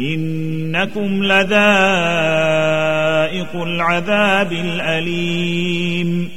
إنكم لذائق العذاب الأليم.